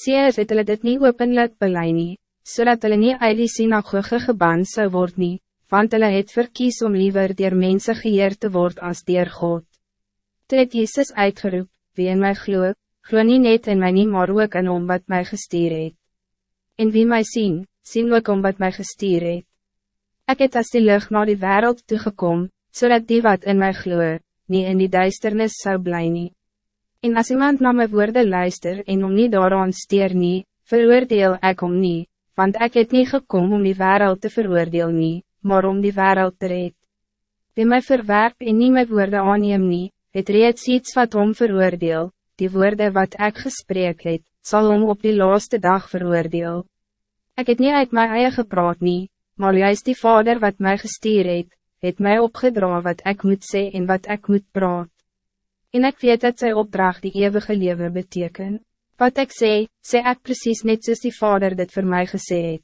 Seers het hulle dit nie openlik belei nie, so dat hulle nie uit die synagoge geband sou word nie, want hulle het verkies om liever dier mense geëer te word as dier God. Toe het Jesus uitgeroep, wie in my glo, glo nie net in my nie, maar ook in om wat my gestuur het. En wie mij sien, sien ook om wat my gestuur het. Ek het as die lucht naar die wereld toegekom, zodat die wat in my glo, nie in die duisternis zou bly nie. En als iemand naar mijn woorden luister en om niet daaraan steer nie, veroordeel ik om niet, want ik het niet gekomen om die wereld te veroordeel nie, maar om die wereld te red. Wie mij verwerp en niet mijn woorden aanneem nie, het reeds iets wat om veroordeel, die woorden wat ik gesprek het, zal om op die laatste dag veroordeel. Ik het niet uit mijn eigen gepraat nie, maar juist die vader wat mij gestuur het, het mij opgedra wat ik moet zeggen en wat ik moet praat. En ik weet dat zij opdracht die eeuwige leven beteken. Wat ik zei, zei ik precies net zoals die vader dit voor mij gezegd.